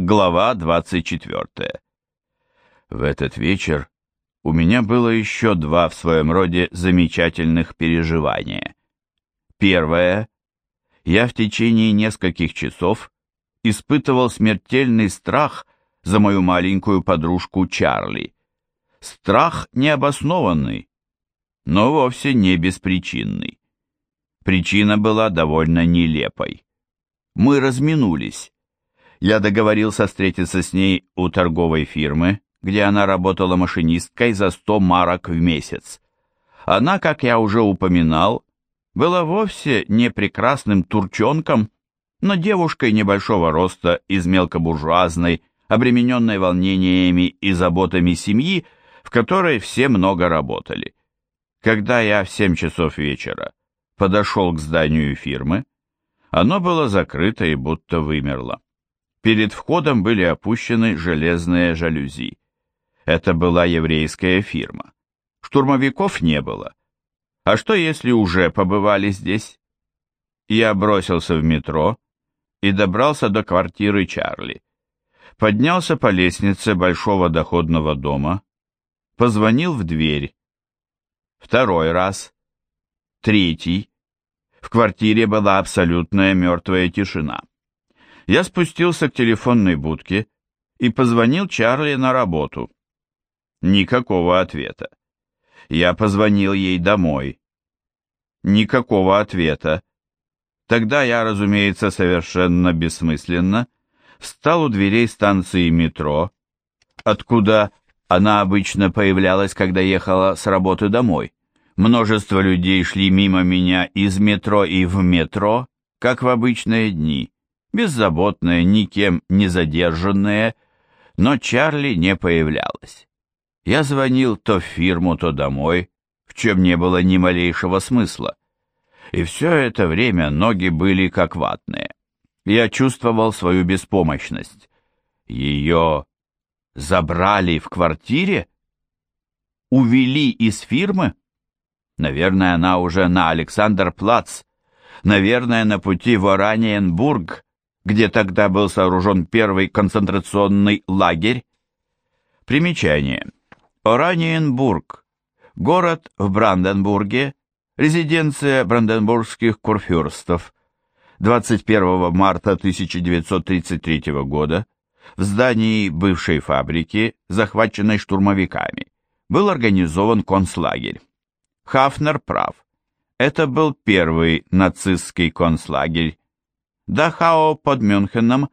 Глава 24. В этот вечер у меня было еще два в своем роде замечательных переживания. Первое. Я в течение нескольких часов испытывал смертельный страх за мою маленькую подружку Чарли. Страх необоснованный, но вовсе не беспричинный. Причина была довольно нелепой. Мы разминулись я договорился встретиться с ней у торговой фирмы, где она работала машинисткой за 100 марок в месяц. Она, как я уже упоминал, была вовсе не прекрасным турчонком, но девушкой небольшого роста из мелкобуржуазной, обремененной волнениями и заботами семьи, в которой все много работали. Когда я в 7 часов вечера подошел к зданию фирмы, оно было закрыто и будто вымерло. Перед входом были опущены железные жалюзи. Это была еврейская фирма. Штурмовиков не было. А что, если уже побывали здесь? Я бросился в метро и добрался до квартиры Чарли. Поднялся по лестнице большого доходного дома, позвонил в дверь. Второй раз. Третий. В квартире была абсолютная мертвая тишина я спустился к телефонной будке и позвонил Чарли на работу. Никакого ответа. Я позвонил ей домой. Никакого ответа. Тогда я, разумеется, совершенно бессмысленно встал у дверей станции метро, откуда она обычно появлялась, когда ехала с работы домой. Множество людей шли мимо меня из метро и в метро, как в обычные дни беззаботная, никем не задержанная, но Чарли не появлялась. Я звонил то в фирму, то домой, в чем не было ни малейшего смысла. И все это время ноги были как ватные. Я чувствовал свою беспомощность. Ее забрали в квартире? Увели из фирмы? Наверное, она уже на Александр-Плац. Наверное, на пути в Ораниенбург где тогда был сооружен первый концентрационный лагерь. Примечание. Ораниенбург. Город в Бранденбурге, резиденция бранденбургских курфюрстов. 21 марта 1933 года в здании бывшей фабрики, захваченной штурмовиками, был организован концлагерь. Хафнер прав. Это был первый нацистский концлагерь Дахау под Мюнхеном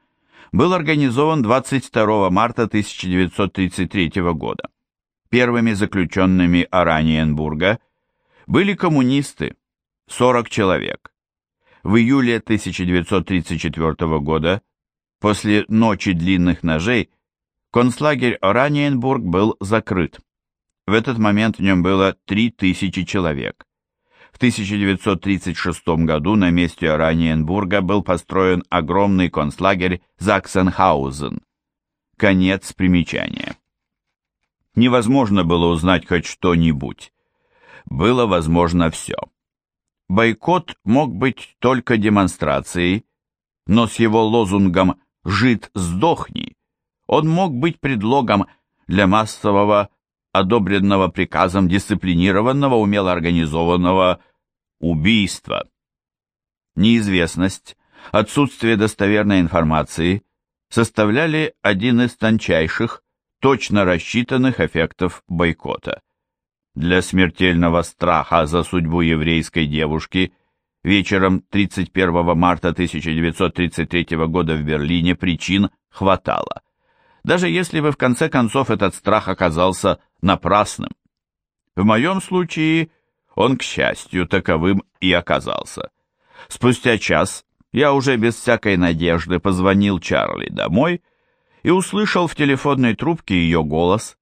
был организован 22 марта 1933 года. Первыми заключенными Ораниенбурга были коммунисты, 40 человек. В июле 1934 года, после ночи длинных ножей, концлагерь Ораниенбург был закрыт. В этот момент в нем было 3000 человек. В 1936 году на месте Ораниенбурга был построен огромный концлагерь Заксенхаузен. Конец примечания. Невозможно было узнать хоть что-нибудь. Было возможно все. Бойкот мог быть только демонстрацией, но с его лозунгом «Жид, сдохни» он мог быть предлогом для массового одобренного приказом дисциплинированного, умело организованного убийства. Неизвестность, отсутствие достоверной информации составляли один из тончайших, точно рассчитанных эффектов бойкота. Для смертельного страха за судьбу еврейской девушки вечером 31 марта 1933 года в Берлине причин хватало даже если бы в конце концов этот страх оказался напрасным. В моем случае он, к счастью, таковым и оказался. Спустя час я уже без всякой надежды позвонил Чарли домой и услышал в телефонной трубке ее голос.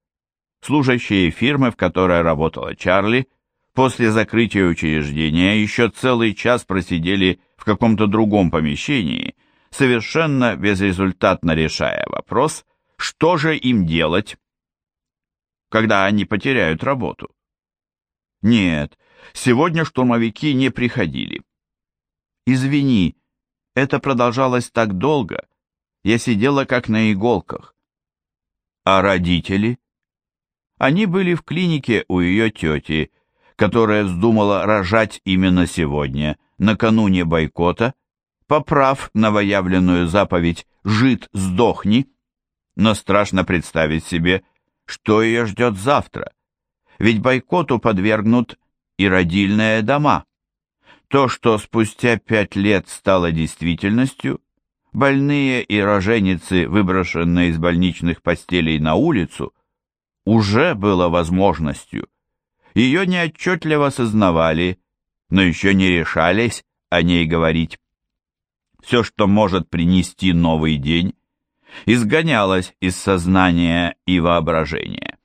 Служащие фирмы, в которой работала Чарли, после закрытия учреждения еще целый час просидели в каком-то другом помещении, совершенно безрезультатно решая вопрос, что же им делать, когда они потеряют работу? Нет, сегодня штурмовики не приходили. Извини, это продолжалось так долго. я сидела как на иголках. А родители? Они были в клинике у ее тети, которая вздумала рожать именно сегодня, накануне бойкота, поправ новоявленную заповедь «Жид, сдохни», но страшно представить себе, что ее ждет завтра, ведь бойкоту подвергнут и родильные дома. То, что спустя пять лет стало действительностью, больные и роженицы, выброшенные из больничных постелей на улицу, уже было возможностью. Ее неотчетливо сознавали, но еще не решались о ней говорить. Все, что может принести новый день, изгонялось из сознания и воображения.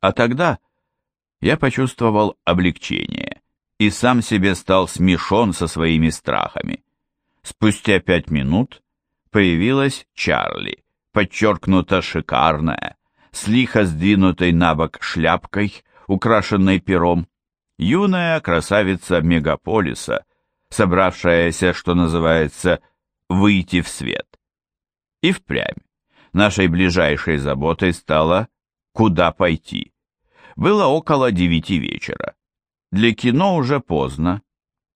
А тогда я почувствовал облегчение и сам себе стал смешон со своими страхами. Спустя пять минут появилась Чарли, подчеркнуто шикарная, с лихо сдвинутой на бок шляпкой, украшенной пером, юная красавица мегаполиса, собравшаяся, что называется, выйти в свет. И впрямь нашей ближайшей заботой стало, куда пойти. Было около девяти вечера. Для кино уже поздно,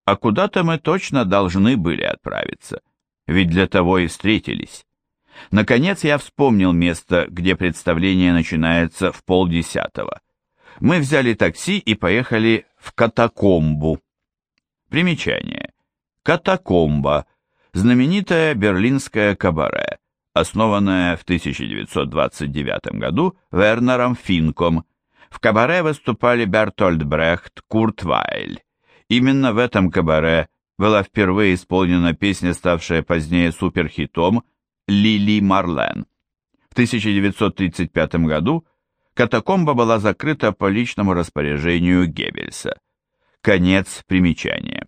а куда-то мы точно должны были отправиться, ведь для того и встретились. Наконец я вспомнил место, где представление начинается в полдесятого. Мы взяли такси и поехали в катакомбу. Примечание. Катакомба – знаменитое берлинское кабаре, основанное в 1929 году Вернером Финком. В кабаре выступали Бертольд Брехт, Курт Вайль. Именно в этом кабаре была впервые исполнена песня, ставшая позднее суперхитом «Лили Марлен». В 1935 году катакомба была закрыта по личному распоряжению Геббельса. Конец примечания.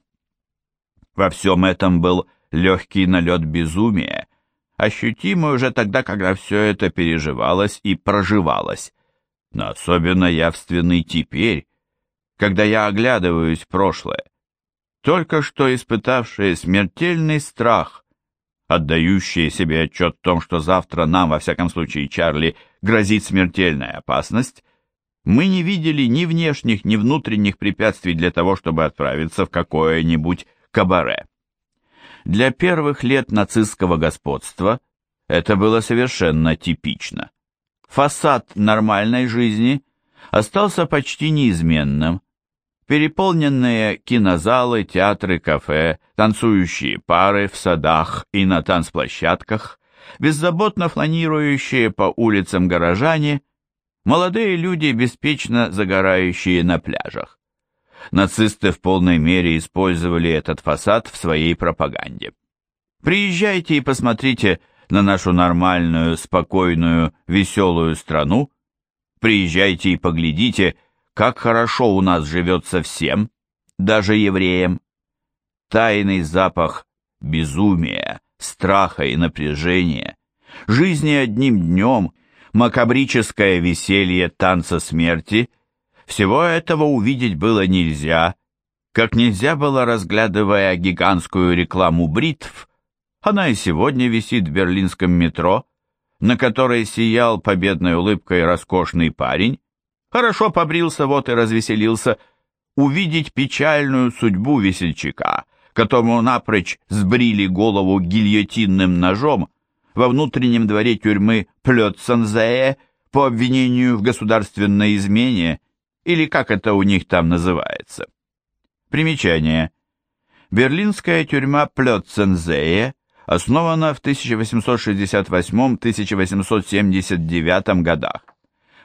Во всем этом был легкий налет безумия, ощутимый уже тогда, когда все это переживалось и проживалось, но особенно явственный теперь, когда я оглядываюсь в прошлое, только что испытавшие смертельный страх, отдающие себе отчет в том, что завтра нам, во всяком случае Чарли, грозит смертельная опасность, мы не видели ни внешних, ни внутренних препятствий для того, чтобы отправиться в какое-нибудь кабаре. Для первых лет нацистского господства это было совершенно типично. Фасад нормальной жизни остался почти неизменным, Переполненные кинозалы, театры, кафе, танцующие пары в садах и на танцплощадках, беззаботно фланирующие по улицам горожане, молодые люди, беспечно загорающие на пляжах. Нацисты в полной мере использовали этот фасад в своей пропаганде. Приезжайте и посмотрите на нашу нормальную, спокойную, веселую страну. Приезжайте и поглядите, как хорошо у нас живется всем, даже евреям. Тайный запах безумия, страха и напряжения, жизни одним днем, макабрическое веселье танца смерти, всего этого увидеть было нельзя, как нельзя было, разглядывая гигантскую рекламу бритв, она и сегодня висит в берлинском метро, на которой сиял победной улыбкой роскошный парень, Хорошо побрился, вот и развеселился. Увидеть печальную судьбу весельчака, которому напрочь сбрили голову гильотинным ножом во внутреннем дворе тюрьмы Плёцензее по обвинению в государственной измене, или как это у них там называется. Примечание. Берлинская тюрьма Плёцензее основана в 1868-1879 годах.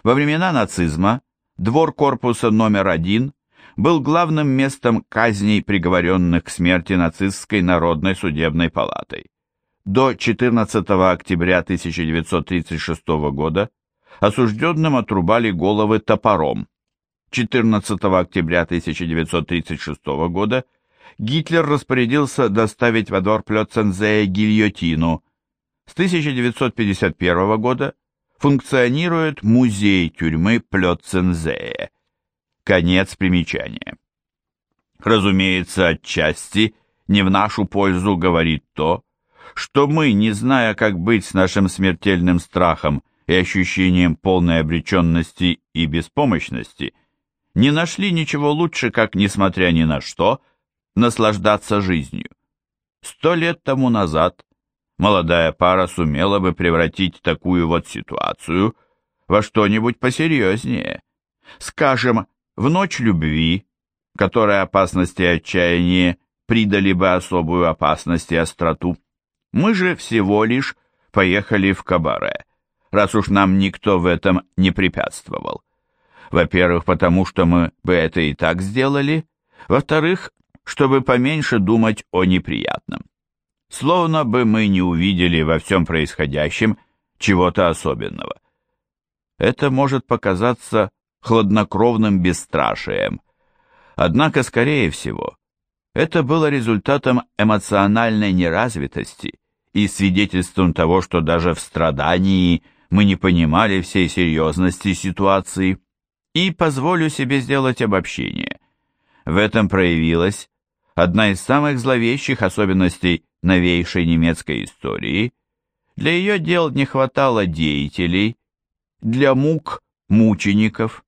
Во времена нацизма двор корпуса номер один был главным местом казней приговоренных к смерти нацистской народной судебной палатой. До 14 октября 1936 года осужденным отрубали головы топором. 14 октября 1936 года Гитлер распорядился доставить во двор Плёцензея гильотину. С 1951 года функционирует музей тюрьмы Плёцензее. Конец примечания. Разумеется, отчасти не в нашу пользу говорит то, что мы, не зная, как быть с нашим смертельным страхом и ощущением полной обреченности и беспомощности, не нашли ничего лучше, как, несмотря ни на что, наслаждаться жизнью. Сто лет тому назад молодая пара сумела бы превратить такую вот ситуацию во что-нибудь посерьезнее. Скажем, в ночь любви, которой опасности и отчаяние придали бы особую опасность и остроту. Мы же всего лишь поехали в кабаре, раз уж нам никто в этом не препятствовал. Во-первых, потому что мы бы это и так сделали, во-вторых, чтобы поменьше думать о неприятном. Словно бы мы не увидели во всем происходящем чего-то особенного. Это может показаться хладнокровным бесстрашием, однако, скорее всего, это было результатом эмоциональной неразвитости и свидетельством того, что даже в страдании мы не понимали всей серьезности ситуации. И позволю себе сделать обобщение. В этом проявилась одна из самых зловещих особенностей новейшей немецкой истории. Для ее дел не хватало деятелей, для мук – мучеников.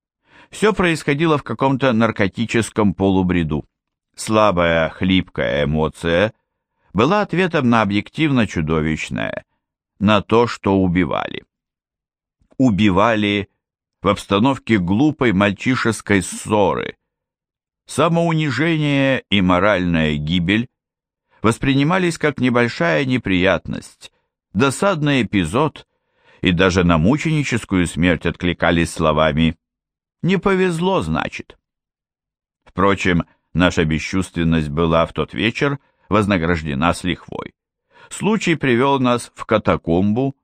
Все происходило в каком-то наркотическом полубреду. Слабая, хлипкая эмоция была ответом на объективно чудовищное, на то, что убивали. Убивали в обстановке глупой мальчишеской ссоры. Самоунижение и моральная гибель воспринимались как небольшая неприятность, досадный эпизод, и даже на мученическую смерть откликались словами «не повезло, значит». Впрочем, Наша бесчувственность была в тот вечер вознаграждена с лихвой. Случай привел нас в катакомбу,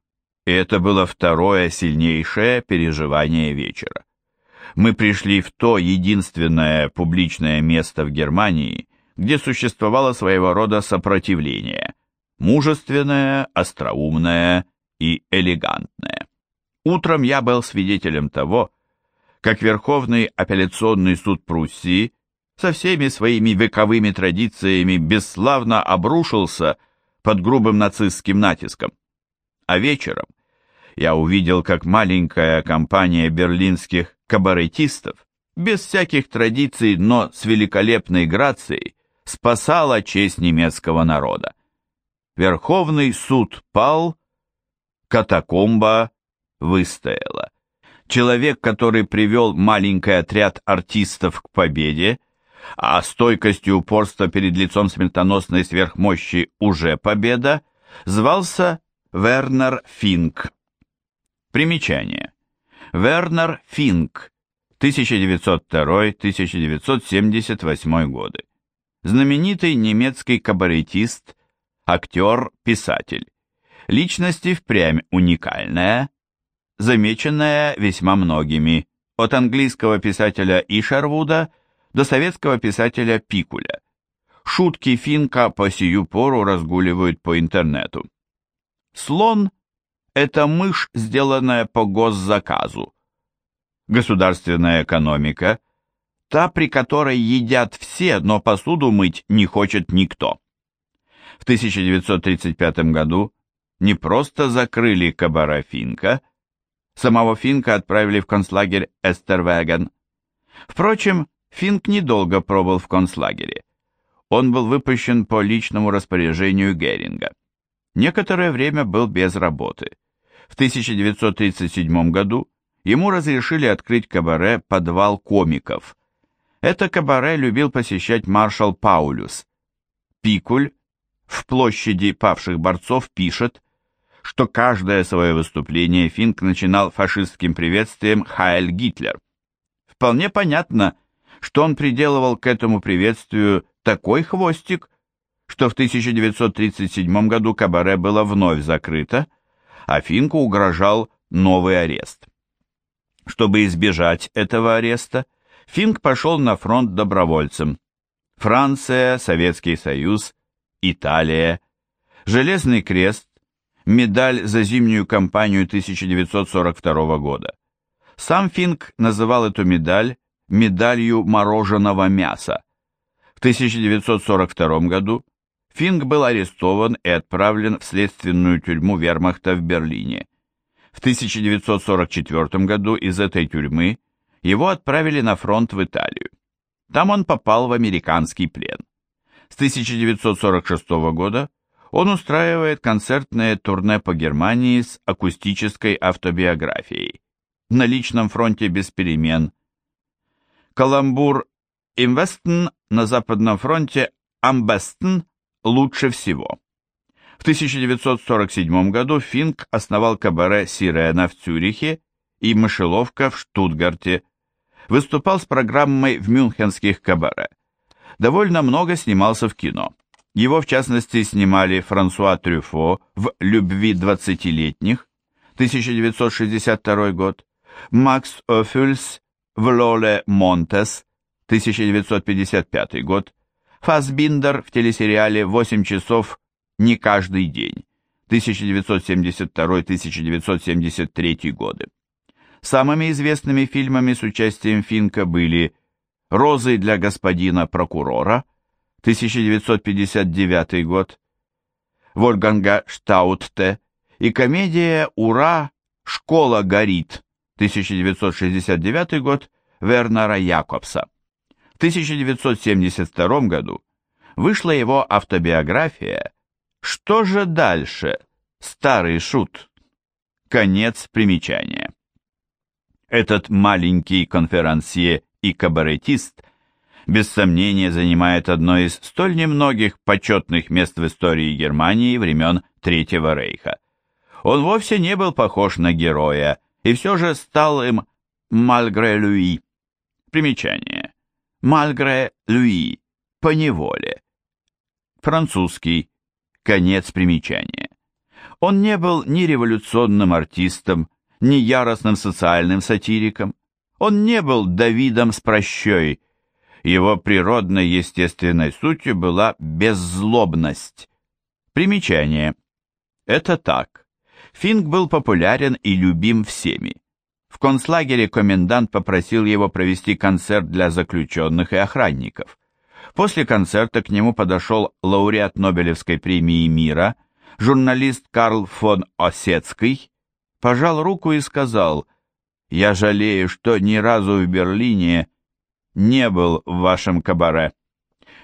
и это было второе сильнейшее переживание вечера. Мы пришли в то единственное публичное место в Германии, где существовало своего рода сопротивление, мужественное, остроумное и элегантное. Утром я был свидетелем того, как Верховный апелляционный суд Пруссии со всеми своими вековыми традициями бесславно обрушился под грубым нацистским натиском. А вечером я увидел, как маленькая компания берлинских кабаретистов, без всяких традиций, но с великолепной грацией, спасала честь немецкого народа. Верховный суд пал, катакомба выстояла. Человек, который привел маленький отряд артистов к победе, а стойкость и упорство перед лицом смертоносной сверхмощи уже победа, звался Вернер Финк. Примечание. Вернер Финк, 1902-1978 годы. Знаменитый немецкий кабаретист, актер, писатель. Личность и впрямь уникальная, замеченная весьма многими, от английского писателя Ишервуда – до советского писателя Пикуля. Шутки Финка по сию пору разгуливают по интернету. Слон – это мышь, сделанная по госзаказу. Государственная экономика – та, при которой едят все, но посуду мыть не хочет никто. В 1935 году не просто закрыли кабара Финка, самого Финка отправили в концлагерь Эстервеген. Впрочем, Финк недолго пробыл в концлагере. Он был выпущен по личному распоряжению Геринга. Некоторое время был без работы. В 1937 году ему разрешили открыть кабаре «Подвал комиков». Это кабаре любил посещать маршал Паулюс. Пикуль в площади павших борцов пишет, что каждое свое выступление Финк начинал фашистским приветствием «Хайль Гитлер». Вполне понятно, что он приделывал к этому приветствию такой хвостик, что в 1937 году кабаре было вновь закрыто, а Финку угрожал новый арест. Чтобы избежать этого ареста, Финк пошел на фронт добровольцем. Франция, Советский Союз, Италия, Железный крест, медаль за зимнюю кампанию 1942 года. Сам Финк называл эту медаль медалью мороженого мяса. В 1942 году Финк был арестован и отправлен в следственную тюрьму вермахта в Берлине. В 1944 году из этой тюрьмы его отправили на фронт в Италию. Там он попал в американский плен. С 1946 года он устраивает концертное турне по Германии с акустической автобиографией. На личном фронте без перемен. Каламбур «Инвестен» на Западном фронте «Амбестен» лучше всего. В 1947 году Финк основал кабаре «Сирена» в Цюрихе и «Мышеловка» в Штутгарте. Выступал с программой в мюнхенских кабаре. Довольно много снимался в кино. Его, в частности, снимали Франсуа Трюфо в «Любви двадцатилетних» 1962 год, Макс Офюльс в «Лоле Монтес» 1955 год, Фасбиндер в телесериале «8 часов не каждый день» 1972-1973 годы. Самыми известными фильмами с участием Финка были «Розы для господина прокурора» 1959 год, Вольганга Штаутте и комедия «Ура! Школа горит» 1969 год Вернера Якобса. В 1972 году вышла его автобиография «Что же дальше? Старый шут». Конец примечания. Этот маленький конферансье и кабаретист – без сомнения занимает одно из столь немногих почетных мест в истории Германии времен Третьего Рейха. Он вовсе не был похож на героя, и все же стал им «Мальгре Люи». Примечание. «Мальгре Люи» по неволе. Французский. Конец примечания. Он не был ни революционным артистом, ни яростным социальным сатириком. Он не был Давидом с прощой, его природной естественной сутью была беззлобность. Примечание. Это так. Финк был популярен и любим всеми. Концлагере комендант попросил его провести концерт для заключенных и охранников. После концерта к нему подошел лауреат Нобелевской премии мира, журналист Карл фон Осецкий, пожал руку и сказал, «Я жалею, что ни разу в Берлине не был в вашем кабаре.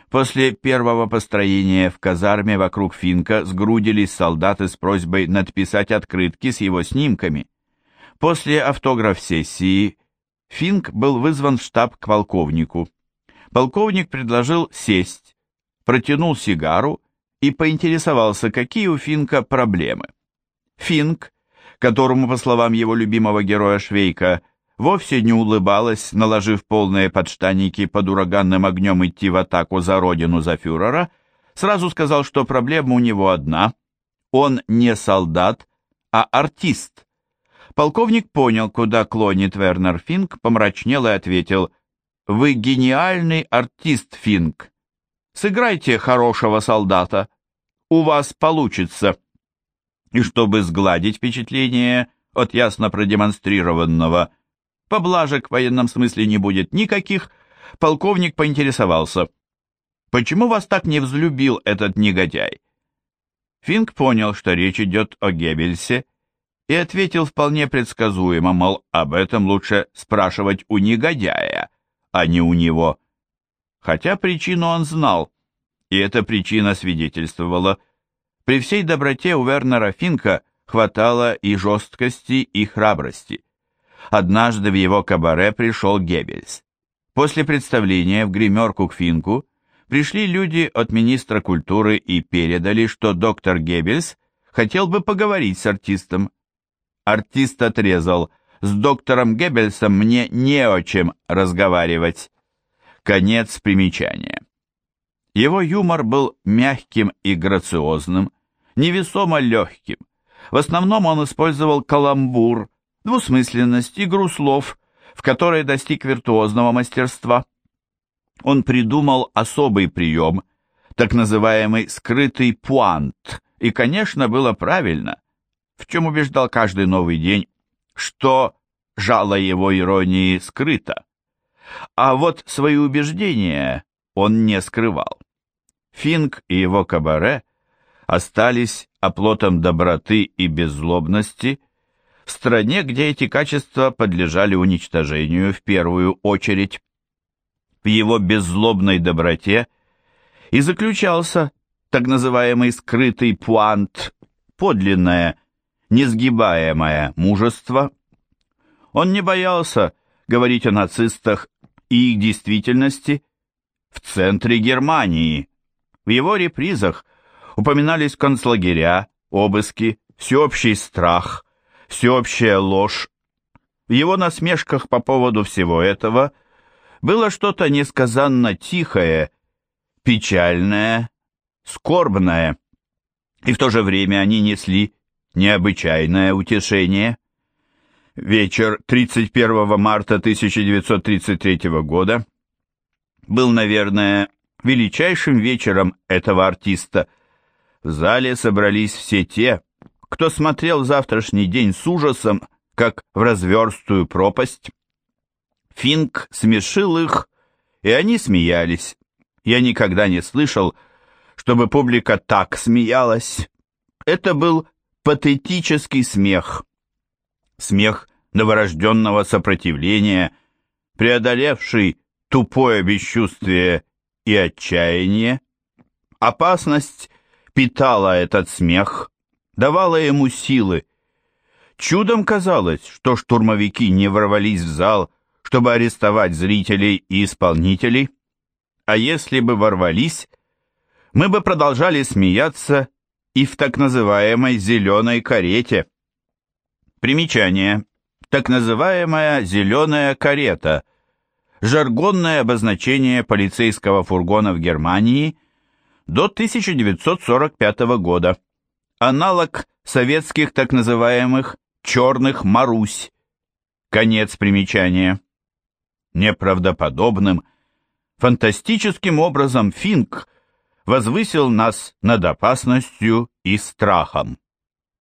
После первого построения в казарме вокруг Финка сгрудились солдаты с просьбой надписать открытки с его снимками. После автограф-сессии Финк был вызван в штаб к полковнику. Полковник предложил сесть, протянул сигару и поинтересовался, какие у Финка проблемы. Финк, которому, по словам его любимого героя Швейка, вовсе не улыбалась, наложив полные подштанники под ураганным огнем идти в атаку за родину, за фюрера, сразу сказал, что проблема у него одна. Он не солдат, а артист. Полковник понял, куда клонит Вернер Финк, помрачнел и ответил, «Вы гениальный артист, Финк. Сыграйте хорошего солдата. У вас получится». И чтобы сгладить впечатление от ясно продемонстрированного поблажек в военном смысле не будет никаких, полковник поинтересовался, «Почему вас так не взлюбил этот негодяй?» Финк понял, что речь идет о Геббельсе, и ответил вполне предсказуемо, мол, об этом лучше спрашивать у негодяя, а не у него. Хотя причину он знал, и эта причина свидетельствовала. При всей доброте у Вернера Финка хватало и жесткости, и храбрости. Однажды в его кабаре пришел Геббельс. После представления в гримерку к Финку пришли люди от министра культуры и передали, что доктор Геббельс хотел бы поговорить с артистом. Артист отрезал, с доктором Геббельсом мне не о чем разговаривать. Конец примечания. Его юмор был мягким и грациозным, невесомо легким. В основном он использовал каламбур, двусмысленность, игру слов, в которой достиг виртуозного мастерства. Он придумал особый прием, так называемый скрытый пуант, и, конечно, было правильно, в чем убеждал каждый новый день, что жало его иронии скрыто. А вот свои убеждения он не скрывал. Финк и его кабаре остались оплотом доброты и беззлобности в стране, где эти качества подлежали уничтожению в первую очередь. В его беззлобной доброте и заключался так называемый скрытый пуант, подлинное, несгибаемое мужество. Он не боялся говорить о нацистах и их действительности в центре Германии. В его репризах упоминались концлагеря, обыски, всеобщий страх, всеобщая ложь. В его насмешках по поводу всего этого было что-то несказанно тихое, печальное, скорбное, и в то же время они несли необычайное утешение. Вечер 31 марта 1933 года был, наверное, величайшим вечером этого артиста. В зале собрались все те, кто смотрел завтрашний день с ужасом, как в разверстую пропасть. Финк смешил их, и они смеялись. Я никогда не слышал, чтобы публика так смеялась. Это был патетический смех. Смех новорожденного сопротивления, преодолевший тупое бесчувствие и отчаяние. Опасность питала этот смех, давала ему силы. Чудом казалось, что штурмовики не ворвались в зал, чтобы арестовать зрителей и исполнителей. А если бы ворвались, мы бы продолжали смеяться и в так называемой «зеленой карете». Примечание. Так называемая «зеленая карета» – жаргонное обозначение полицейского фургона в Германии до 1945 года. Аналог советских так называемых «черных Марусь». Конец примечания. Неправдоподобным, фантастическим образом Финк – возвысил нас над опасностью и страхом.